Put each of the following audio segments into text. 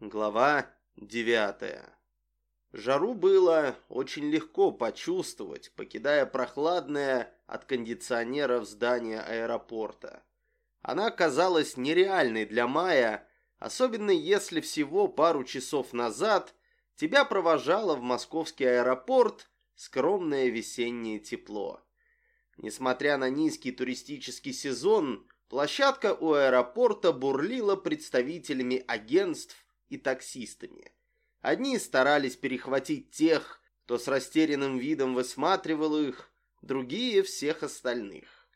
Глава девятая. Жару было очень легко почувствовать, покидая прохладное от кондиционеров здание аэропорта. Она казалась нереальной для мая, особенно если всего пару часов назад тебя провожало в московский аэропорт скромное весеннее тепло. Несмотря на низкий туристический сезон, площадка у аэропорта бурлила представителями агентств и таксистами. Одни старались перехватить тех, кто с растерянным видом высматривал их, другие — всех остальных.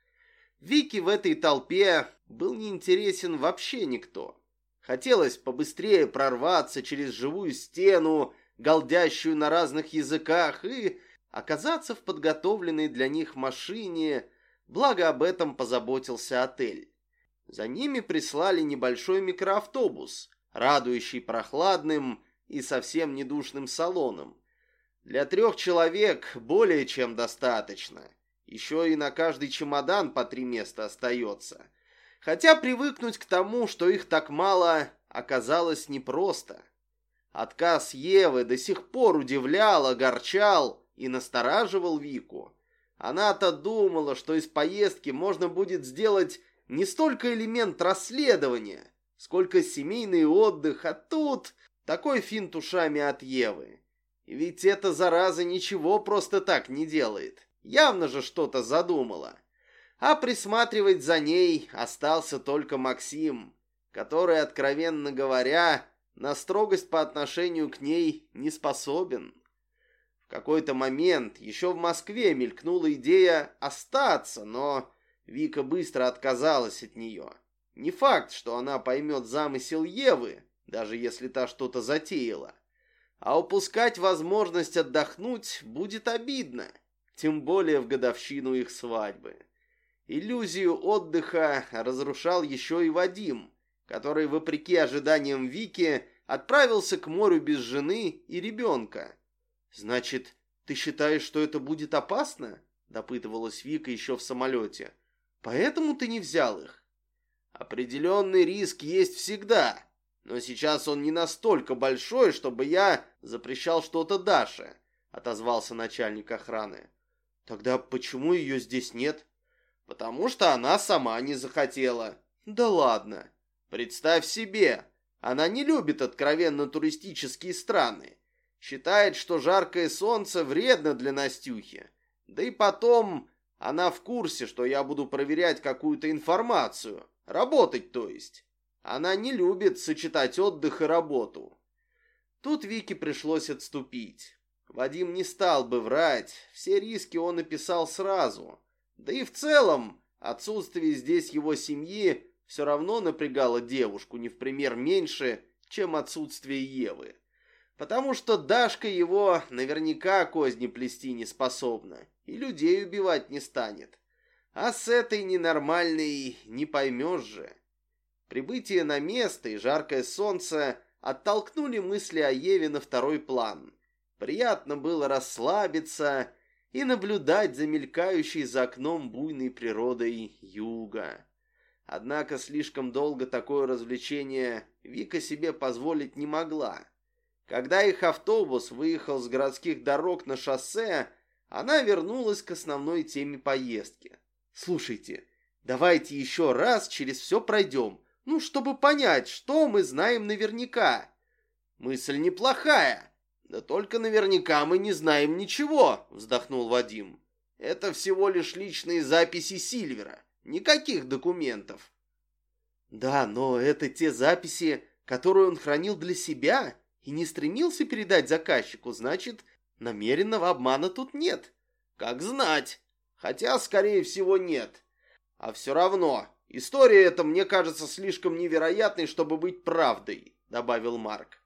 Вики в этой толпе был неинтересен вообще никто. Хотелось побыстрее прорваться через живую стену, голдящую на разных языках, и оказаться в подготовленной для них машине, благо об этом позаботился отель. За ними прислали небольшой микроавтобус, радующий прохладным и совсем недушным салоном. Для трех человек более чем достаточно. Еще и на каждый чемодан по три места остается. Хотя привыкнуть к тому, что их так мало, оказалось непросто. Отказ Евы до сих пор удивлял, огорчал и настораживал Вику. Она-то думала, что из поездки можно будет сделать не столько элемент расследования, сколько семейный отдых, а тут такой финт ушами от Евы. И ведь эта зараза ничего просто так не делает. Явно же что-то задумала. А присматривать за ней остался только Максим, который, откровенно говоря, на строгость по отношению к ней не способен. В какой-то момент еще в Москве мелькнула идея остаться, но Вика быстро отказалась от нее. Не факт, что она поймет замысел Евы, даже если та что-то затеяла. А упускать возможность отдохнуть будет обидно, тем более в годовщину их свадьбы. Иллюзию отдыха разрушал еще и Вадим, который, вопреки ожиданиям Вики, отправился к морю без жены и ребенка. «Значит, ты считаешь, что это будет опасно?» – допытывалась Вика еще в самолете. «Поэтому ты не взял их?» Определенный риск есть всегда, но сейчас он не настолько большой, чтобы я запрещал что-то Даше, отозвался начальник охраны. Тогда почему ее здесь нет? Потому что она сама не захотела. Да ладно. Представь себе, она не любит откровенно туристические страны. Считает, что жаркое солнце вредно для Настюхи. Да и потом она в курсе, что я буду проверять какую-то информацию. Работать, то есть. Она не любит сочетать отдых и работу. Тут Вике пришлось отступить. Вадим не стал бы врать, все риски он описал сразу. Да и в целом, отсутствие здесь его семьи все равно напрягало девушку не в пример меньше, чем отсутствие Евы. Потому что Дашка его наверняка козни плести не способна и людей убивать не станет. А с этой ненормальной не поймешь же. Прибытие на место и жаркое солнце оттолкнули мысли о Еве на второй план. Приятно было расслабиться и наблюдать за мелькающей за окном буйной природой юга. Однако слишком долго такое развлечение Вика себе позволить не могла. Когда их автобус выехал с городских дорог на шоссе, она вернулась к основной теме поездки. Слушайте, давайте еще раз через все пройдем, ну, чтобы понять, что мы знаем наверняка. Мысль неплохая, да только наверняка мы не знаем ничего, вздохнул Вадим. Это всего лишь личные записи Сильвера, никаких документов. Да, но это те записи, которые он хранил для себя и не стремился передать заказчику, значит, намеренного обмана тут нет. Как знать. Хотя, скорее всего, нет. А все равно, история эта мне кажется слишком невероятной, чтобы быть правдой, добавил Марк.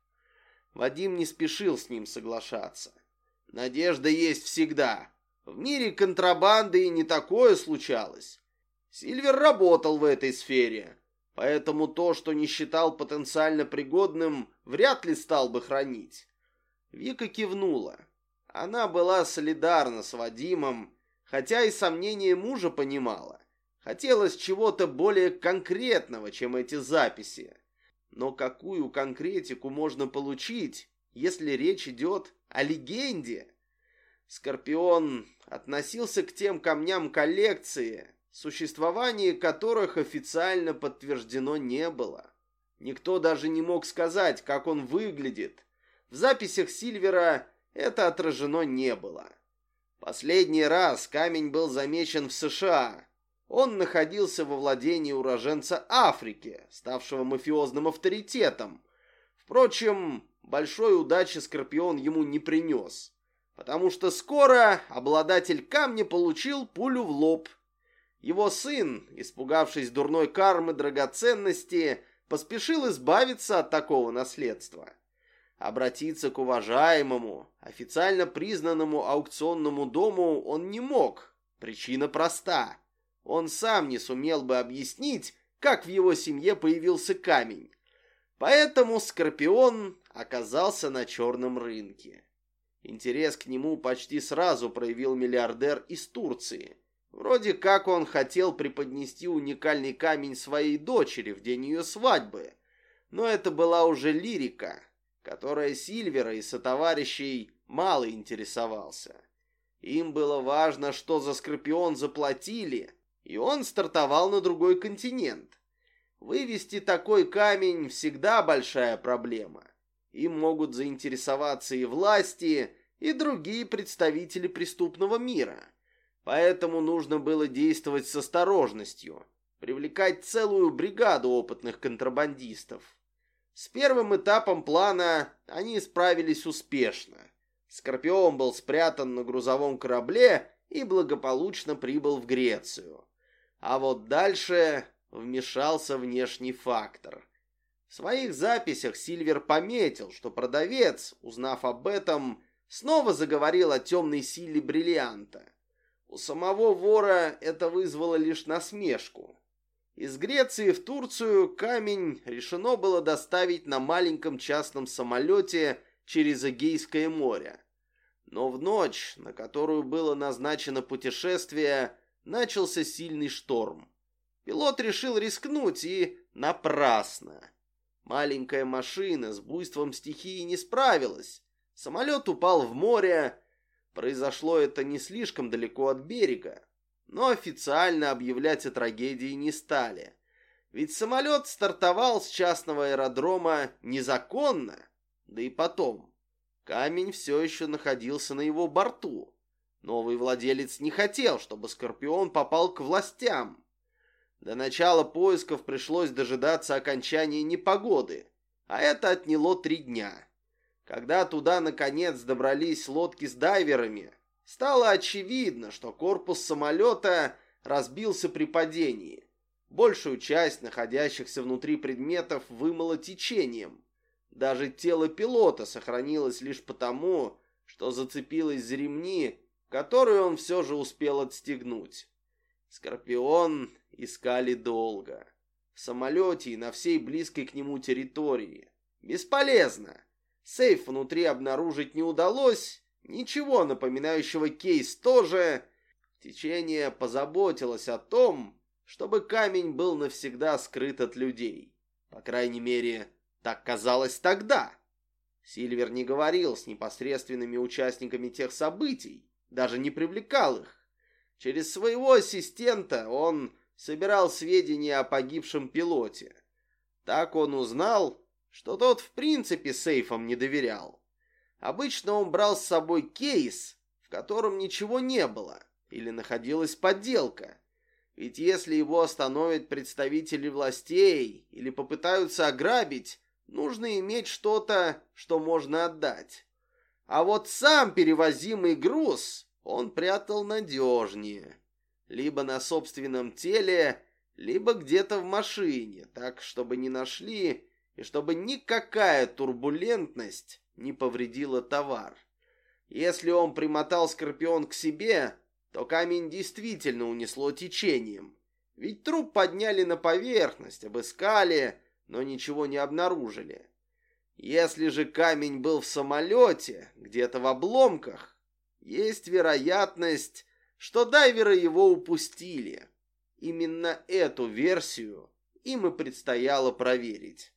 Вадим не спешил с ним соглашаться. Надежда есть всегда. В мире контрабанды и не такое случалось. Сильвер работал в этой сфере, поэтому то, что не считал потенциально пригодным, вряд ли стал бы хранить. Вика кивнула. Она была солидарна с Вадимом, хотя и сомнения мужа понимала. Хотелось чего-то более конкретного, чем эти записи. Но какую конкретику можно получить, если речь идет о легенде? Скорпион относился к тем камням коллекции, существование которых официально подтверждено не было. Никто даже не мог сказать, как он выглядит. В записях Сильвера это отражено не было. Последний раз камень был замечен в США. Он находился во владении уроженца Африки, ставшего мафиозным авторитетом. Впрочем, большой удачи Скорпион ему не принес, потому что скоро обладатель камня получил пулю в лоб. Его сын, испугавшись дурной кармы драгоценности, поспешил избавиться от такого наследства. Обратиться к уважаемому, официально признанному аукционному дому он не мог. Причина проста. Он сам не сумел бы объяснить, как в его семье появился камень. Поэтому Скорпион оказался на черном рынке. Интерес к нему почти сразу проявил миллиардер из Турции. Вроде как он хотел преподнести уникальный камень своей дочери в день ее свадьбы. Но это была уже лирика, которая Сильвера и сотоварищей мало интересовался. Им было важно, что за Скорпион заплатили, и он стартовал на другой континент. Вывести такой камень всегда большая проблема. Им могут заинтересоваться и власти, и другие представители преступного мира. Поэтому нужно было действовать с осторожностью, привлекать целую бригаду опытных контрабандистов. С первым этапом плана они справились успешно. Скорпион был спрятан на грузовом корабле и благополучно прибыл в Грецию. А вот дальше вмешался внешний фактор. В своих записях Сильвер пометил, что продавец, узнав об этом, снова заговорил о темной силе бриллианта – у самого вора это вызвало лишь насмешку. Из Греции в Турцию камень решено было доставить на маленьком частном самолете через Эгейское море. Но в ночь, на которую было назначено путешествие, начался сильный шторм. Пилот решил рискнуть и напрасно. Маленькая машина с буйством стихии не справилась. Самолет упал в море, Произошло это не слишком далеко от берега, но официально объявлять о трагедии не стали. Ведь самолет стартовал с частного аэродрома незаконно, да и потом. Камень все еще находился на его борту. Новый владелец не хотел, чтобы Скорпион попал к властям. До начала поисков пришлось дожидаться окончания непогоды, а это отняло три дня. Когда туда наконец добрались лодки с дайверами, стало очевидно, что корпус самолета разбился при падении. Большую часть находящихся внутри предметов вымыло течением. Даже тело пилота сохранилось лишь потому, что зацепилось за ремни, которые он все же успел отстегнуть. Скорпион искали долго. В самолете и на всей близкой к нему территории. Бесполезно. Сейф внутри обнаружить не удалось, ничего напоминающего кейс тоже. Течение позаботилось о том, чтобы камень был навсегда скрыт от людей. По крайней мере, так казалось тогда. Сильвер не говорил с непосредственными участниками тех событий, даже не привлекал их. Через своего ассистента он собирал сведения о погибшем пилоте. Так он узнал, что тот в принципе сейфам не доверял. Обычно он брал с собой кейс, в котором ничего не было, или находилась подделка. Ведь если его остановят представители властей или попытаются ограбить, нужно иметь что-то, что можно отдать. А вот сам перевозимый груз он прятал надежнее. Либо на собственном теле, либо где-то в машине, так, чтобы не нашли и чтобы никакая турбулентность не повредила товар. Если он примотал Скорпион к себе, то камень действительно унесло течением. Ведь труп подняли на поверхность, обыскали, но ничего не обнаружили. Если же камень был в самолете, где-то в обломках, есть вероятность, что дайверы его упустили. Именно эту версию им и предстояло проверить.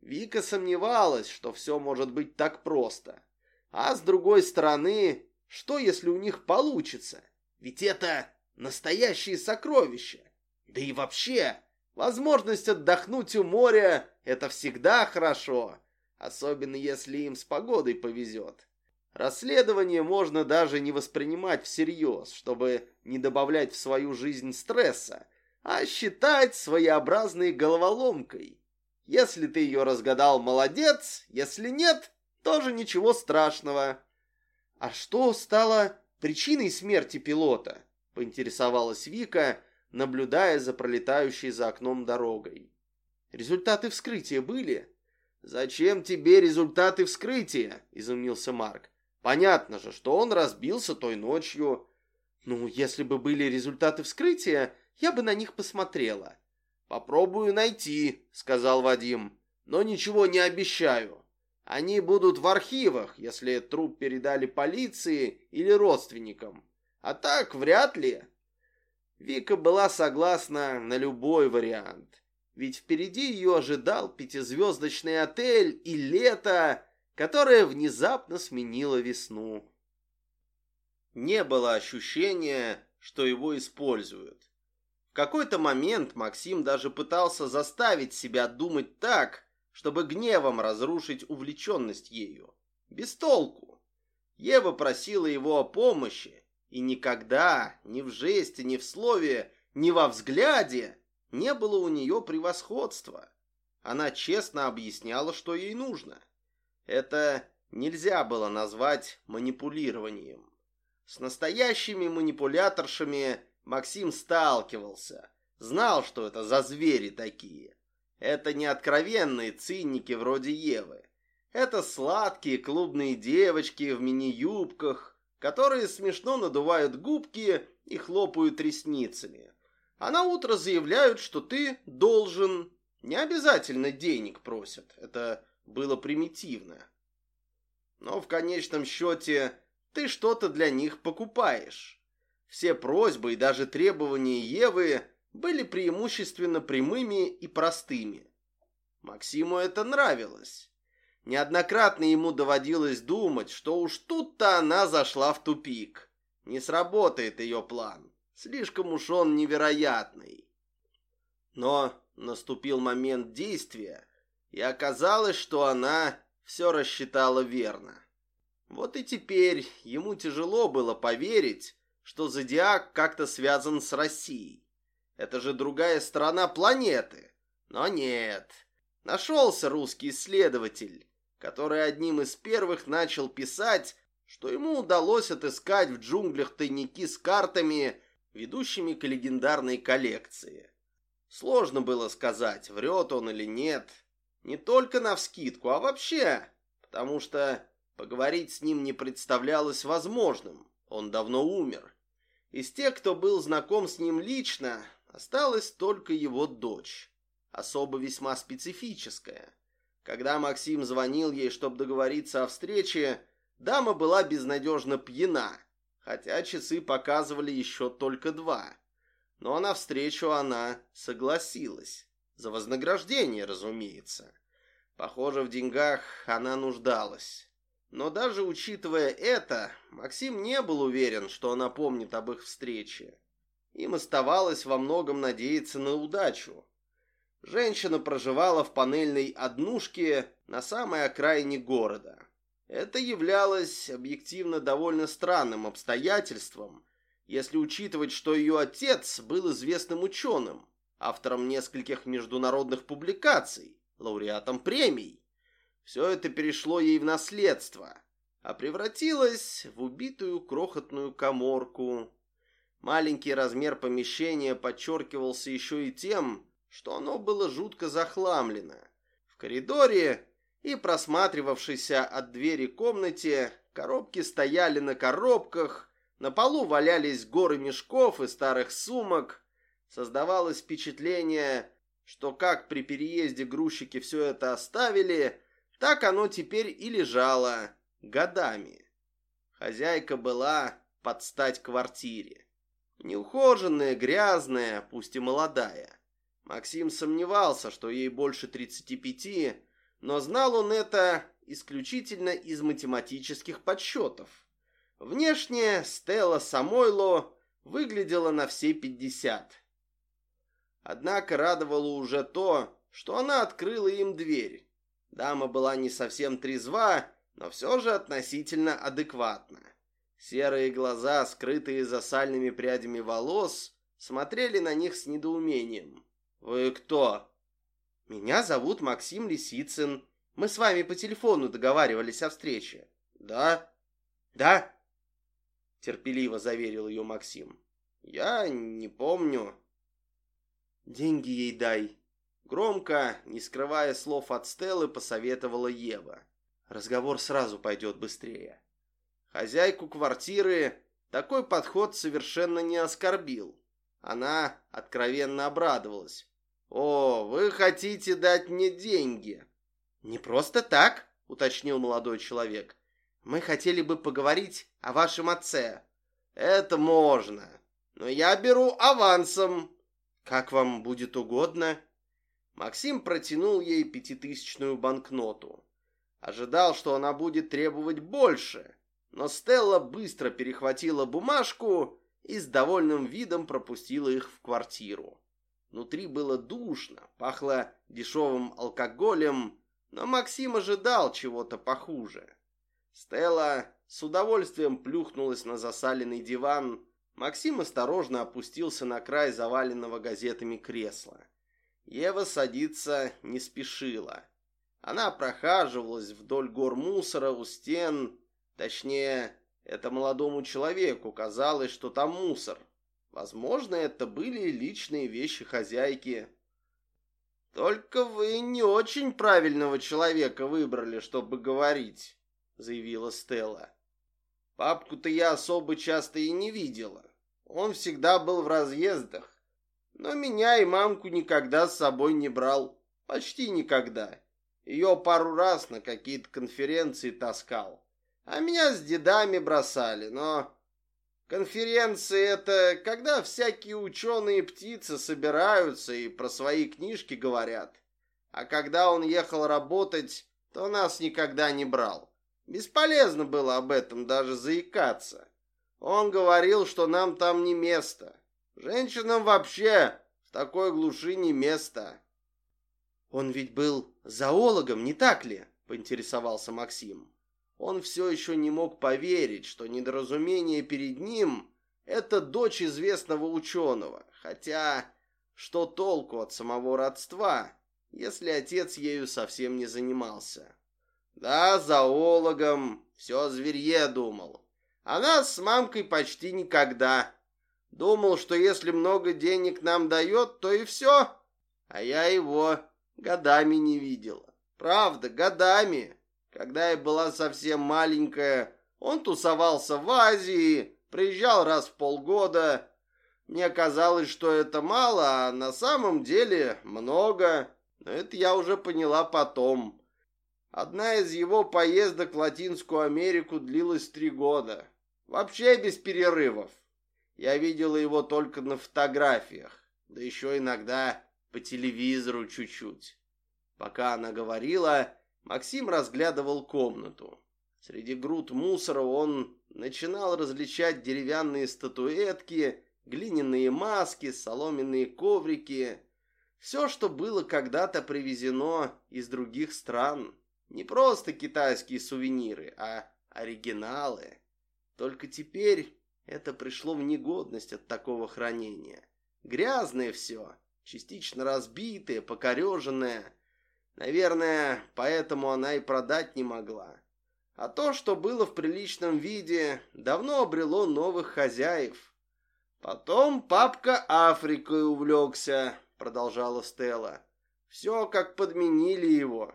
Вика сомневалась, что все может быть так просто. А с другой стороны, что если у них получится? Ведь это настоящие сокровища. Да и вообще, возможность отдохнуть у моря – это всегда хорошо, особенно если им с погодой повезет. Расследование можно даже не воспринимать всерьез, чтобы не добавлять в свою жизнь стресса, а считать своеобразной головоломкой. Если ты ее разгадал, молодец, если нет, тоже ничего страшного. А что стало причиной смерти пилота? Поинтересовалась Вика, наблюдая за пролетающей за окном дорогой. Результаты вскрытия были? Зачем тебе результаты вскрытия? Изумился Марк. Понятно же, что он разбился той ночью. Ну, если бы были результаты вскрытия, я бы на них посмотрела. «Попробую найти», — сказал Вадим, — «но ничего не обещаю. Они будут в архивах, если труп передали полиции или родственникам. А так вряд ли». Вика была согласна на любой вариант, ведь впереди ее ожидал пятизвездочный отель и лето, которое внезапно сменило весну. Не было ощущения, что его используют какой-то момент Максим даже пытался заставить себя думать так, чтобы гневом разрушить увлеченность ею. Без толку. Ева просила его о помощи, и никогда, ни в жесте, ни в слове, ни во взгляде не было у нее превосходства. Она честно объясняла, что ей нужно. Это нельзя было назвать манипулированием. С настоящими манипуляторшами Максим сталкивался, знал, что это за звери такие. Это не откровенные цинники вроде Евы. Это сладкие клубные девочки в мини-юбках, которые смешно надувают губки и хлопают ресницами. А на утро заявляют, что ты должен. Не обязательно денег просят. Это было примитивно. Но в конечном счете ты что-то для них покупаешь. Все просьбы и даже требования Евы были преимущественно прямыми и простыми. Максиму это нравилось. Неоднократно ему доводилось думать, что уж тут-то она зашла в тупик. Не сработает ее план. Слишком уж он невероятный. Но наступил момент действия, и оказалось, что она все рассчитала верно. Вот и теперь ему тяжело было поверить, что зодиак как-то связан с Россией. Это же другая сторона планеты. Но нет. Нашелся русский исследователь, который одним из первых начал писать, что ему удалось отыскать в джунглях тайники с картами, ведущими к легендарной коллекции. Сложно было сказать, врет он или нет. Не только навскидку, а вообще, потому что поговорить с ним не представлялось возможным. Он давно умер. Из тех, кто был знаком с ним лично, осталась только его дочь, особо весьма специфическая. Когда Максим звонил ей, чтобы договориться о встрече, дама была безнадежно пьяна, хотя часы показывали еще только два. Но на встречу она согласилась. За вознаграждение, разумеется. Похоже, в деньгах она нуждалась. Но даже учитывая это, Максим не был уверен, что она помнит об их встрече. Им оставалось во многом надеяться на удачу. Женщина проживала в панельной однушке на самой окраине города. Это являлось объективно довольно странным обстоятельством, если учитывать, что ее отец был известным ученым, автором нескольких международных публикаций, лауреатом премий. Все это перешло ей в наследство, а превратилось в убитую крохотную коморку. Маленький размер помещения подчеркивался еще и тем, что оно было жутко захламлено. В коридоре и просматривавшейся от двери комнате коробки стояли на коробках, на полу валялись горы мешков и старых сумок. Создавалось впечатление, что как при переезде грузчики все это оставили, так оно теперь и лежало годами. Хозяйка была под стать квартире. Неухоженная, грязная, пусть и молодая. Максим сомневался, что ей больше 35, но знал он это исключительно из математических подсчетов. Внешне Стелла Самойло выглядела на все пятьдесят. Однако радовало уже то, что она открыла им дверь. Дама была не совсем трезва, но все же относительно адекватна. Серые глаза, скрытые за сальными прядями волос, смотрели на них с недоумением. «Вы кто?» «Меня зовут Максим Лисицын. Мы с вами по телефону договаривались о встрече». «Да?» «Да?» Терпеливо заверил ее Максим. «Я не помню». «Деньги ей дай». Громко, не скрывая слов от Стеллы, посоветовала Ева. Разговор сразу пойдет быстрее. Хозяйку квартиры такой подход совершенно не оскорбил. Она откровенно обрадовалась. «О, вы хотите дать мне деньги?» «Не просто так», — уточнил молодой человек. «Мы хотели бы поговорить о вашем отце». «Это можно, но я беру авансом». «Как вам будет угодно». Максим протянул ей пятитысячную банкноту. Ожидал, что она будет требовать больше, но Стелла быстро перехватила бумажку и с довольным видом пропустила их в квартиру. Внутри было душно, пахло дешевым алкоголем, но Максим ожидал чего-то похуже. Стелла с удовольствием плюхнулась на засаленный диван. Максим осторожно опустился на край заваленного газетами кресла. Ева садиться не спешила. Она прохаживалась вдоль гор мусора у стен, точнее, это молодому человеку казалось, что там мусор. Возможно, это были личные вещи хозяйки. «Только вы не очень правильного человека выбрали, чтобы говорить», — заявила Стелла. «Папку-то я особо часто и не видела. Он всегда был в разъездах. Но меня и мамку никогда с собой не брал. Почти никогда. Ее пару раз на какие-то конференции таскал. А меня с дедами бросали, но Конференции — это когда всякие ученые птицы собираются и про свои книжки говорят. А когда он ехал работать, то нас никогда не брал. Бесполезно было об этом даже заикаться. Он говорил, что нам там не место. Женщинам вообще в такой глуши не место. Он ведь был зоологом, не так ли? Поинтересовался Максим. Он все еще не мог поверить, что недоразумение перед ним – это дочь известного ученого, хотя что толку от самого родства, если отец ею совсем не занимался? Да, зоологом, все зверье думал. А нас с мамкой почти никогда. Думал, что если много денег нам дает, то и все. А я его годами не видела. Правда, годами. Когда я была совсем маленькая, он тусовался в Азии, приезжал раз в полгода. Мне казалось, что это мало, а на самом деле много. Но это я уже поняла потом. Одна из его поездок в Латинскую Америку длилась три года. Вообще без перерывов. Я видела его только на фотографиях, да еще иногда по телевизору чуть-чуть. Пока она говорила, Максим разглядывал комнату. Среди груд мусора он начинал различать деревянные статуэтки, глиняные маски, соломенные коврики. Все, что было когда-то привезено из других стран. Не просто китайские сувениры, а оригиналы. Только теперь это пришло в негодность от такого хранения. Грязное все, частично разбитое, покореженное. Наверное, поэтому она и продать не могла. А то, что было в приличном виде, давно обрело новых хозяев. Потом папка Африкой увлекся, продолжала Стелла. Все как подменили его.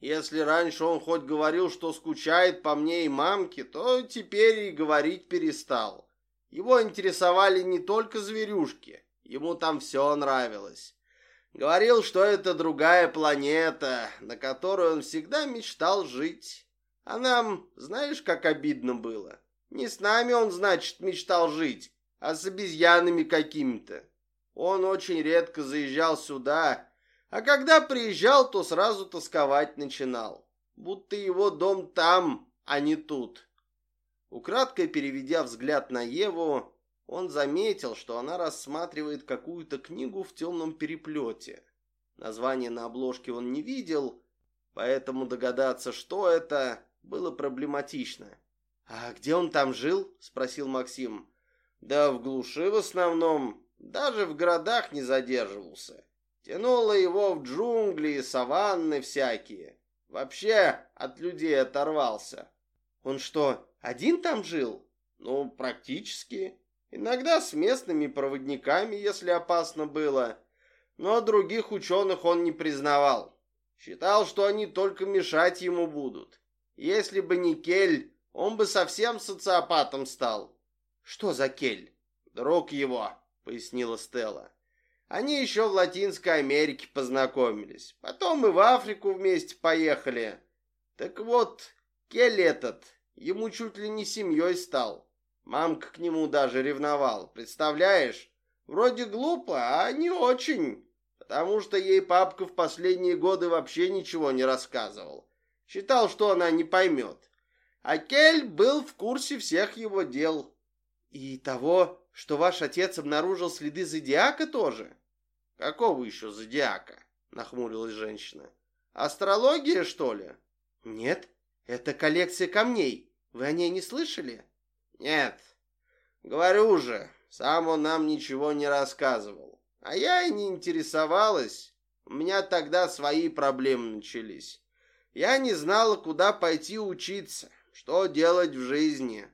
Если раньше он хоть говорил, что скучает по мне и мамке, то теперь и говорить перестал. Его интересовали не только зверюшки, ему там все нравилось. Говорил, что это другая планета, на которой он всегда мечтал жить. А нам, знаешь, как обидно было? Не с нами он, значит, мечтал жить, а с обезьянами какими-то. Он очень редко заезжал сюда, А когда приезжал, то сразу тосковать начинал. Будто его дом там, а не тут. Украдкой переведя взгляд на Еву, он заметил, что она рассматривает какую-то книгу в темном переплете. Название на обложке он не видел, поэтому догадаться, что это, было проблематично. «А где он там жил?» – спросил Максим. «Да в глуши в основном, даже в городах не задерживался. Тянуло его в джунгли и саванны всякие. Вообще от людей оторвался». «Он что, один там жил?» «Ну, практически. Иногда с местными проводниками, если опасно было. Но других ученых он не признавал. Считал, что они только мешать ему будут. Если бы не Кель, он бы совсем социопатом стал. Что за Кель? Друг его, пояснила Стелла. Они еще в Латинской Америке познакомились. Потом и в Африку вместе поехали. Так вот, Кель этот, ему чуть ли не семьей стал. Мамка к нему даже ревновала, представляешь? Вроде глупо, а не очень. Потому что ей папка в последние годы вообще ничего не рассказывал. Считал, что она не поймет. А Кель был в курсе всех его дел. И того, что ваш отец обнаружил следы зодиака тоже? Какого еще зодиака? Нахмурилась женщина. Астрология, что ли? Нет, это коллекция камней. Вы о ней не слышали? Нет. Говорю же, сам он нам ничего не рассказывал. А я и не интересовалась. У меня тогда свои проблемы начались. Я не знала, куда пойти учиться, что делать в жизни.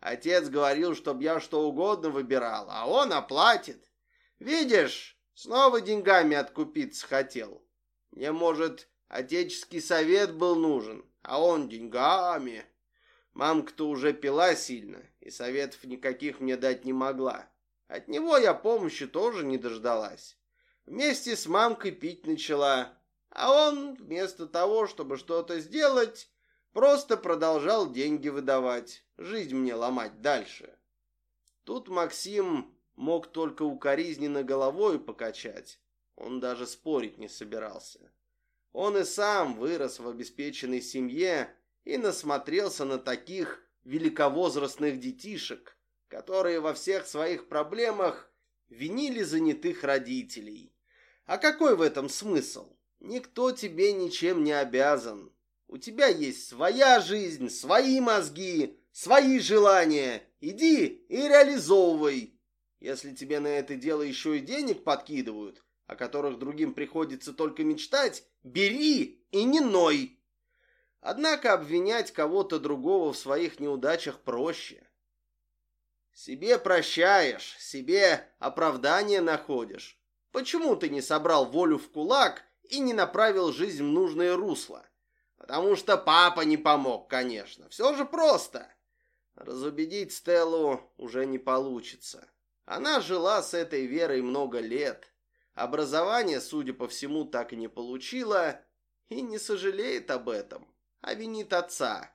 Отец говорил, чтобы я что угодно выбирал, а он оплатит. Видишь, снова деньгами откупиться хотел. Мне, может, отеческий совет был нужен, а он деньгами. Мамка-то уже пила сильно, и советов никаких мне дать не могла. От него я помощи тоже не дождалась. Вместе с мамкой пить начала, а он, вместо того, чтобы что-то сделать, просто продолжал деньги выдавать, жизнь мне ломать дальше. Тут Максим мог только укоризненно головой покачать. Он даже спорить не собирался. Он и сам вырос в обеспеченной семье и насмотрелся на таких великовозрастных детишек, которые во всех своих проблемах винили занятых родителей. А какой в этом смысл? Никто тебе ничем не обязан. У тебя есть своя жизнь, свои мозги, свои желания. Иди и реализовывай. Если тебе на это дело еще и денег подкидывают, о которых другим приходится только мечтать, бери и не ной. Однако обвинять кого-то другого в своих неудачах проще. Себе прощаешь, себе оправдание находишь. Почему ты не собрал волю в кулак и не направил жизнь в нужное русло. Потому что папа не помог, конечно. Все же просто. Разубедить Стеллу уже не получится. Она жила с этой верой много лет. Образование, судя по всему, так и не получила и не сожалеет об этом, а винит отца.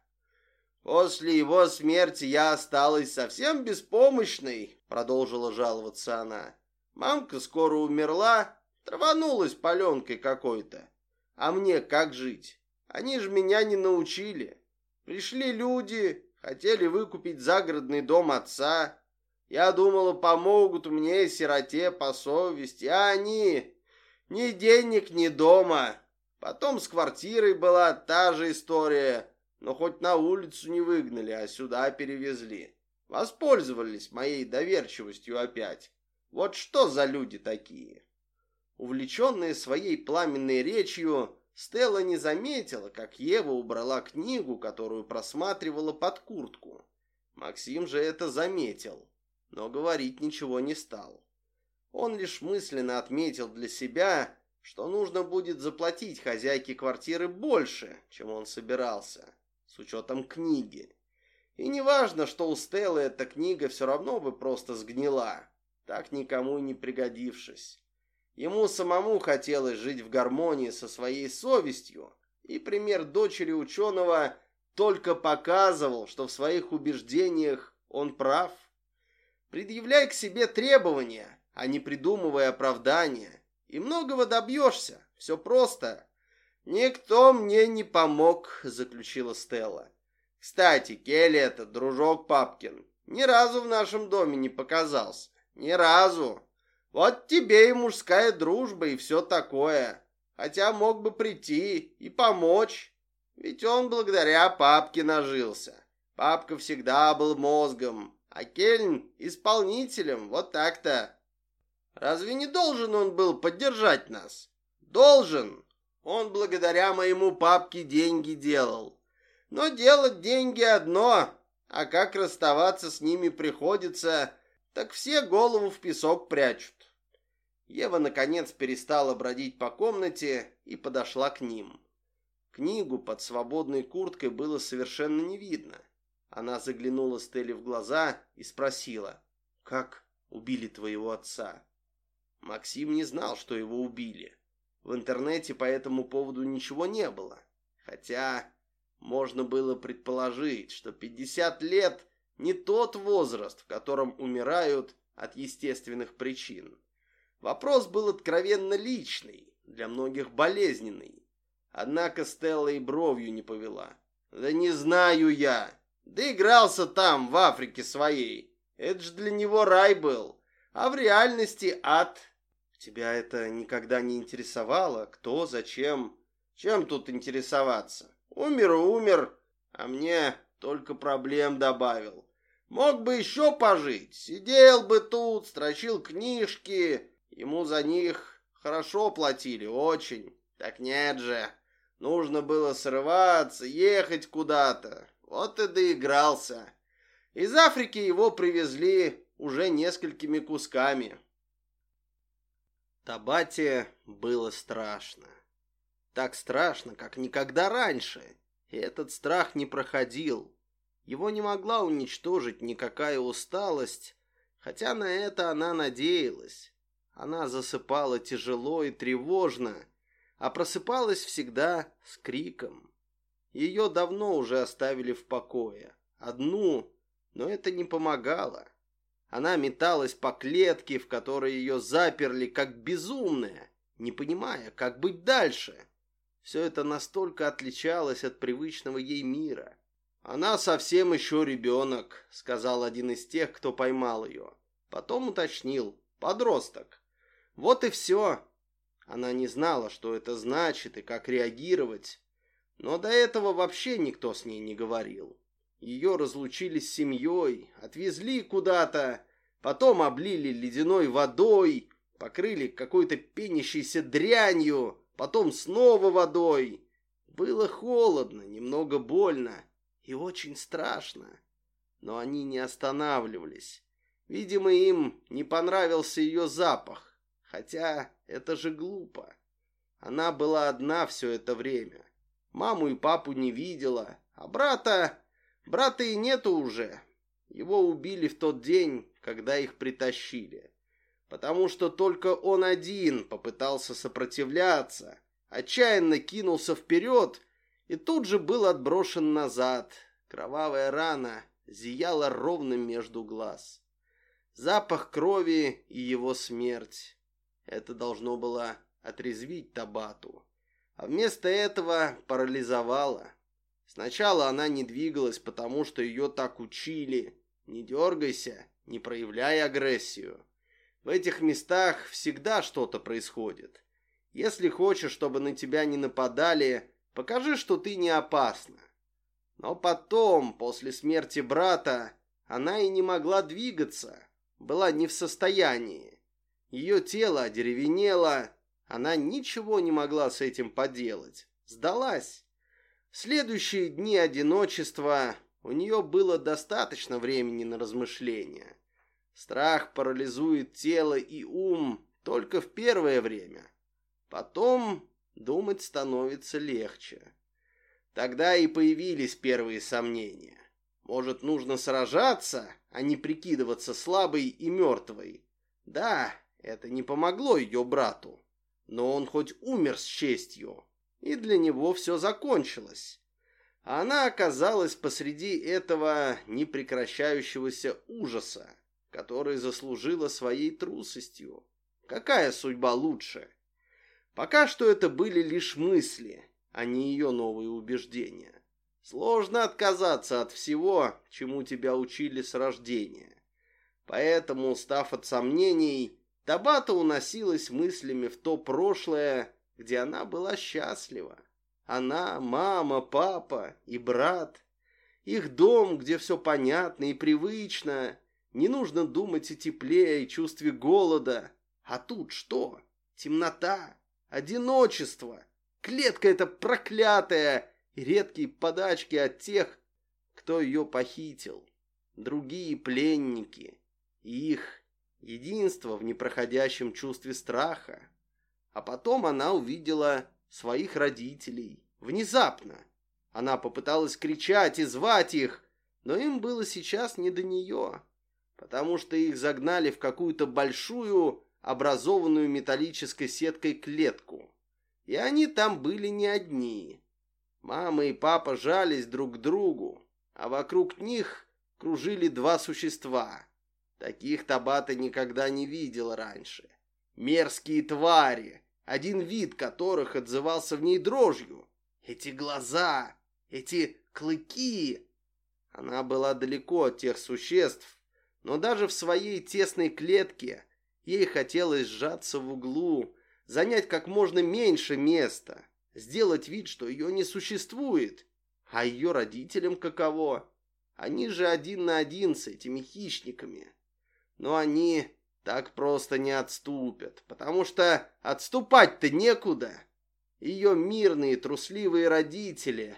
«После его смерти я осталась совсем беспомощной», — продолжила жаловаться она. «Мамка скоро умерла, Траванулась паленкой какой-то. А мне как жить? Они же меня не научили. Пришли люди, хотели выкупить загородный дом отца. Я думала, помогут мне, сироте, по совести, а они... Ни денег, ни дома. Потом с квартирой была та же история, но хоть на улицу не выгнали, а сюда перевезли. Воспользовались моей доверчивостью опять. Вот что за люди такие?» Увлеченная своей пламенной речью, Стелла не заметила, как Ева убрала книгу, которую просматривала под куртку. Максим же это заметил, но говорить ничего не стал. Он лишь мысленно отметил для себя, что нужно будет заплатить хозяйке квартиры больше, чем он собирался, с учетом книги. И неважно, что у Стеллы эта книга все равно бы просто сгнила, так никому и не пригодившись. Ему самому хотелось жить в гармонии со своей совестью, и пример дочери ученого только показывал, что в своих убеждениях он прав. Предъявляй к себе требования, а не придумывай оправдания, и многого добьешься, Все просто. Никто мне не помог, заключила Стелла. Кстати, Келли это дружок папкин. Ни разу в нашем доме не показался. Ни разу. Вот тебе и мужская дружба, и все такое. Хотя мог бы прийти и помочь. Ведь он благодаря папке нажился. Папка всегда был мозгом, а Кельн исполнителем, вот так-то. Разве не должен он был поддержать нас? Должен. Он благодаря моему папке деньги делал. Но делать деньги одно, а как расставаться с ними приходится, так все голову в песок прячут. Ева, наконец, перестала бродить по комнате и подошла к ним. Книгу под свободной курткой было совершенно не видно. Она заглянула Стелле в глаза и спросила, «Как убили твоего отца?» Максим не знал, что его убили. В интернете по этому поводу ничего не было. Хотя можно было предположить, что 50 лет не тот возраст, в котором умирают от естественных причин. Вопрос был откровенно личный, для многих болезненный. Однако Стелла и бровью не повела. «Да не знаю я. Да игрался там, в Африке своей. Это же для него рай был. А в реальности ад. Тебя это никогда не интересовало? Кто, зачем? Чем тут интересоваться? Умер умер, а мне только проблем добавил. Мог бы еще пожить. Сидел бы тут, строчил книжки, Ему за них хорошо платили, очень. Так нет же. Нужно было срываться, ехать куда-то. Вот и доигрался. Из Африки его привезли уже несколькими кусками. Табате было страшно. Так страшно, как никогда раньше. И этот страх не проходил. Его не могла уничтожить никакая усталость, хотя на это она надеялась. Она засыпала тяжело и тревожно, а просыпалась всегда с криком. Ее давно уже оставили в покое. Одну, но это не помогало. Она металась по клетке, в которой ее заперли, как безумная, не понимая, как быть дальше. Все это настолько отличалось от привычного ей мира. «Она совсем еще ребенок», — сказал один из тех, кто поймал ее. Потом уточнил. «Подросток». Вот и все. Она не знала, что это значит и как реагировать. Но до этого вообще никто с ней не говорил. Ее разлучили с семьей, отвезли куда-то, потом облили ледяной водой, покрыли какой-то пенящейся дрянью, потом снова водой. Было холодно, немного больно и очень страшно. Но они не останавливались. Видимо, им не понравился ее запах. Хотя это же глупо. Она была одна все это время. Маму и папу не видела, а брата... Брата и нету уже. Его убили в тот день, когда их притащили. Потому что только он один попытался сопротивляться, отчаянно кинулся вперед и тут же был отброшен назад. Кровавая рана зияла ровно между глаз. Запах крови и его смерть. Это должно было отрезвить Табату. А вместо этого парализовало. Сначала она не двигалась, потому что ее так учили. Не дергайся, не проявляй агрессию. В этих местах всегда что-то происходит. Если хочешь, чтобы на тебя не нападали, покажи, что ты не опасна. Но потом, после смерти брата, она и не могла двигаться, была не в состоянии. Ее тело одеревенело, она ничего не могла с этим поделать. Сдалась. В следующие дни одиночества у нее было достаточно времени на размышления. Страх парализует тело и ум только в первое время. Потом думать становится легче. Тогда и появились первые сомнения. Может, нужно сражаться, а не прикидываться слабой и мертвой? Да, это не помогло ее брату, но он хоть умер с честью, и для него все закончилось. Она оказалась посреди этого непрекращающегося ужаса, который заслужила своей трусостью. Какая судьба лучше? Пока что это были лишь мысли, а не ее новые убеждения. Сложно отказаться от всего, чему тебя учили с рождения. Поэтому, устав от сомнений, Табата уносилась мыслями в то прошлое, где она была счастлива. Она, мама, папа и брат. Их дом, где все понятно и привычно. Не нужно думать о тепле и чувстве голода. А тут что? Темнота, одиночество, клетка эта проклятая и редкие подачки от тех, кто ее похитил. Другие пленники и их единство в непроходящем чувстве страха. А потом она увидела своих родителей. Внезапно. Она попыталась кричать и звать их, но им было сейчас не до нее, потому что их загнали в какую-то большую, образованную металлической сеткой клетку. И они там были не одни. Мама и папа жались друг к другу, а вокруг них кружили два существа. Таких Табата никогда не видел раньше. Мерзкие твари, один вид которых отзывался в ней дрожью. Эти глаза, эти клыки. Она была далеко от тех существ, но даже в своей тесной клетке ей хотелось сжаться в углу, занять как можно меньше места, сделать вид, что ее не существует. А ее родителям каково? Они же один на один с этими хищниками. Но они так просто не отступят, потому что отступать-то некуда. Ее мирные трусливые родители.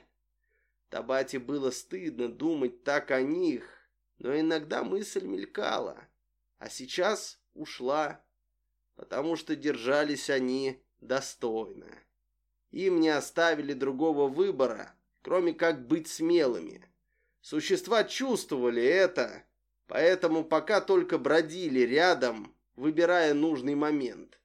Табате было стыдно думать так о них, но иногда мысль мелькала, а сейчас ушла, потому что держались они достойно. Им не оставили другого выбора, кроме как быть смелыми. Существа чувствовали это поэтому пока только бродили рядом, выбирая нужный момент.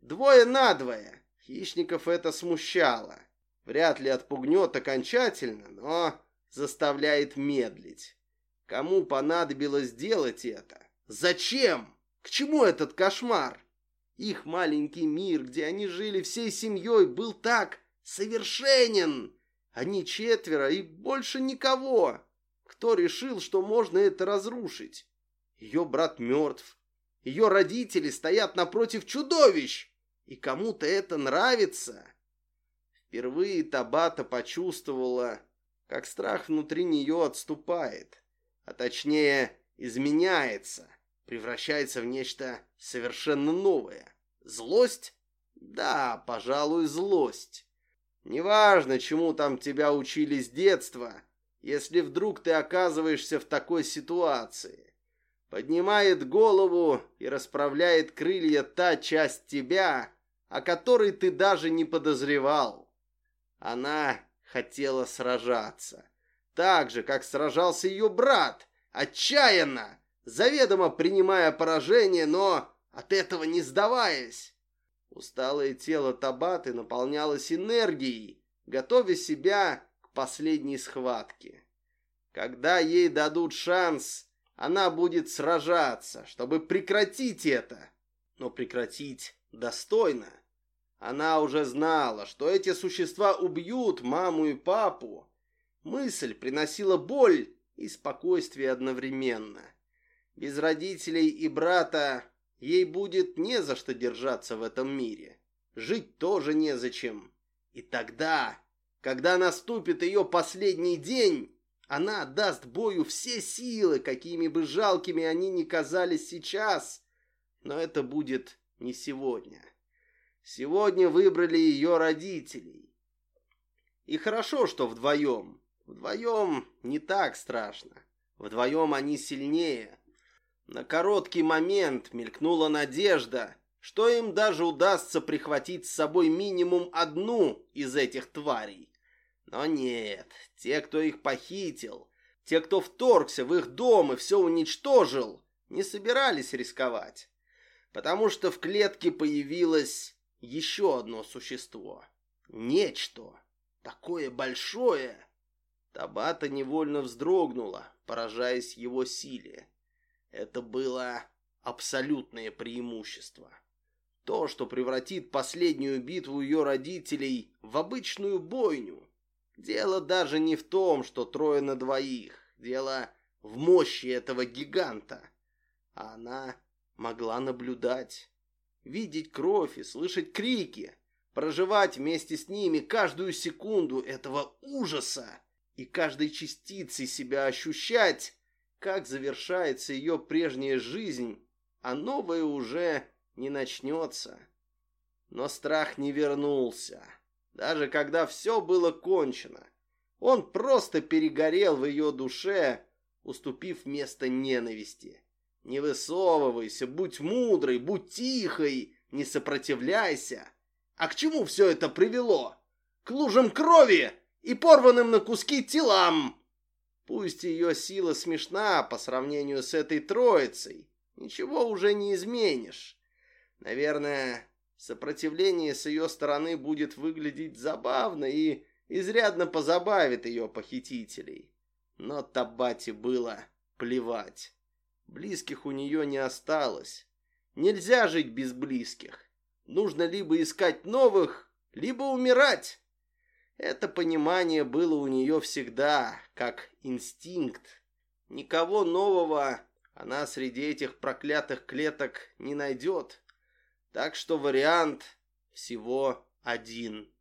Двое на двое. Хищников это смущало. Вряд ли отпугнет окончательно, но заставляет медлить. Кому понадобилось делать это? Зачем? К чему этот кошмар? Их маленький мир, где они жили всей семьей, был так совершенен. Они четверо и больше никого. Кто решил, что можно это разрушить? Ее брат мертв. Ее родители стоят напротив чудовищ. И кому-то это нравится. Впервые Табата почувствовала, как страх внутри нее отступает. А точнее, изменяется. Превращается в нечто совершенно новое. Злость? Да, пожалуй, злость. Неважно, чему там тебя учили с детства, если вдруг ты оказываешься в такой ситуации. Поднимает голову и расправляет крылья та часть тебя, о которой ты даже не подозревал. Она хотела сражаться, так же, как сражался ее брат, отчаянно, заведомо принимая поражение, но от этого не сдаваясь. Усталое тело Табаты наполнялось энергией, готовя себя последней схватки. Когда ей дадут шанс, она будет сражаться, чтобы прекратить это. Но прекратить достойно. Она уже знала, что эти существа убьют маму и папу. Мысль приносила боль и спокойствие одновременно. Без родителей и брата ей будет не за что держаться в этом мире. Жить тоже незачем. И тогда когда наступит ее последний день, она отдаст бою все силы, какими бы жалкими они ни казались сейчас. Но это будет не сегодня. Сегодня выбрали ее родителей. И хорошо, что вдвоем. Вдвоем не так страшно. Вдвоем они сильнее. На короткий момент мелькнула надежда, что им даже удастся прихватить с собой минимум одну из этих тварей. Но нет, те, кто их похитил, те, кто вторгся в их дом и все уничтожил, не собирались рисковать. Потому что в клетке появилось еще одно существо. Нечто. Такое большое. Табата невольно вздрогнула, поражаясь его силе. Это было абсолютное преимущество. То, что превратит последнюю битву ее родителей в обычную бойню. Дело даже не в том, что трое на двоих. Дело в мощи этого гиганта. А она могла наблюдать, видеть кровь и слышать крики, проживать вместе с ними каждую секунду этого ужаса и каждой частицей себя ощущать, как завершается ее прежняя жизнь, а новая уже не начнется. Но страх не вернулся, даже когда все было кончено. Он просто перегорел в ее душе, уступив место ненависти. Не высовывайся, будь мудрой, будь тихой, не сопротивляйся. А к чему все это привело? К лужам крови и порванным на куски телам. Пусть ее сила смешна по сравнению с этой троицей, ничего уже не изменишь. Наверное, сопротивление с ее стороны будет выглядеть забавно и изрядно позабавит ее похитителей. Но Табати было плевать. Близких у нее не осталось. Нельзя жить без близких. Нужно либо искать новых, либо умирать. Это понимание было у нее всегда, как инстинкт. Никого нового она среди этих проклятых клеток не найдет. Так что вариант всего один.